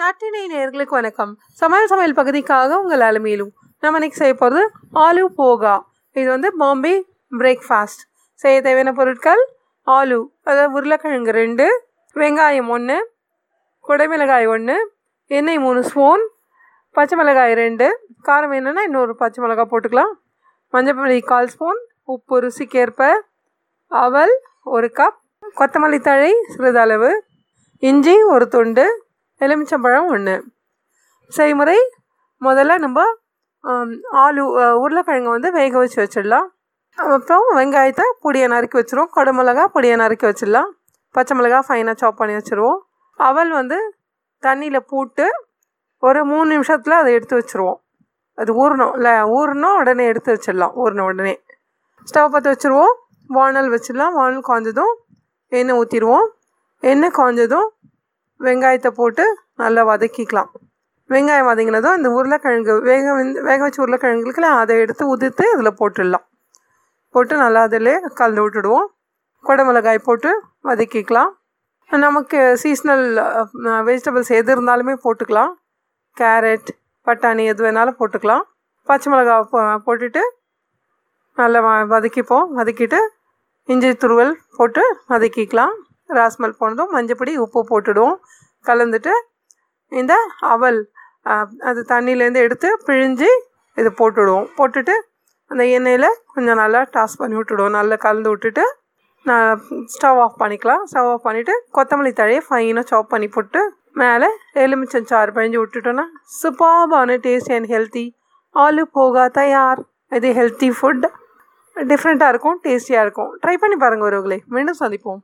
நாட்டினை நேர்களுக்கு வணக்கம். சமையல் சமையல் பகுதிக்காக உங்கள் அலுமையிலும் நம்ம இன்னைக்கு செய்ய போகிறது ஆலு போகா. இது வந்து பாம்பே பிரேக்ஃபாஸ்ட் செய்ய தேவையான பொருட்கள் ஆலு அதாவது உருளைக்கிழங்கு ரெண்டு வெங்காயம் ஒன்று குடைமிளகாய் ஒன்று எண்ணெய் மூணு ஸ்பூன் பச்சை மிளகாய் ரெண்டு. காரம் வேணும்னா இன்னொரு பச்சை மிளகாய் போட்டுக்கலாம். மஞ்சள் பொடி கால் ஸ்பூன் உப்பு ருசிக்கேற்ப அவல் ஒரு கப் கொத்தமல்லி தழை சிறிதளவு இஞ்சி ஒரு துண்டு எலுமிச்சம்பழம் ஒன்று செய்முறை முதல்ல நம்ம ஆலு உருளைக்கிழங்கு வந்து வேக வச்சு வச்சிடலாம். அப்புறம் வெங்காயத்தை பொடியை நறுக்கி வச்சுருவோம். குடமிளகா பொடியை நறுக்கி வச்சிடலாம். பச்சை மிளகா ஃபைனாக சாப் பண்ணி வச்சுருவோம். அவல் வந்து தண்ணியில் போட்டு ஒரு மூணு நிமிஷத்தில் அதை எடுத்து வச்சுருவோம். அது ஊறணும். இல்லை ஊறணும் உடனே எடுத்து வச்சிடலாம். ஊறின உடனே. ஸ்டவ் பற்ற வச்சுருவோம். வானல் வச்சிடலாம். வானல் காஞ்சதும் எண்ணெய் ஊற்றிடுவோம் எண்ணெய் காஞ்சதும் வெங்காயத்தை போட்டு நல்லா வதக்கிக்கலாம். வெங்காயம் வதங்கினதும் இந்த உருளைக்கிழங்கு வேக வந்து வேக வச்சு உருளைக்கிழங்குல அதை எடுத்து உதிர்த்து இதில் போட்டுடலாம். போட்டு நல்லா அதில் கலந்து விட்டுடுவோம். குடமிளகாய் போட்டு வதக்கிக்கலாம். நமக்கு சீஸ்னல் வெஜிடபிள்ஸ் எது இருந்தாலுமே போட்டுக்கலாம். கேரட் பட்டாணி எது வேணாலும் போட்டுக்கலாம். பச்சை மிளகா போ போட்டுட்டு நல்லா வ- வதக்கிப்போம். வதக்கிட்டு இஞ்சி துருவல் போட்டு வதக்கிக்கலாம். ராஸ்மல் போனதும் மஞ்சப்பொடி உப்பு போட்டுடுவோம். கலந்துட்டு இந்த அவல் அது தண்ணியிலேருந்து எடுத்து பிழிஞ்சு இது போட்டுடுவோம். போட்டுட்டு அந்த எண்ணெயில் கொஞ்சம் நல்லா டாஸ் பண்ணி விட்டுடுவோம். நல்லா கலந்து விட்டுட்டு நான் ஸ்டவ் ஆஃப் பண்ணிக்கலாம். ஸ்டவ் ஆஃப் பண்ணிவிட்டு கொத்தமல்லி தழையை ஃபைனாக சாப் பண்ணி போட்டு மேலே எலுமிச்சம் சாறு பழிஞ்சு விட்டுட்டோன்னா சூப்பாபான tasty and healthy aloo poha தயார். இது ஹெல்த்தி ஃபுட் டிஃப்ரெண்ட்டாக இருக்கும் டேஸ்டியாக இருக்கும். ட்ரை பண்ணி பாருங்கள் ஒருவர்களே மீண்டும் சந்திப்போம்.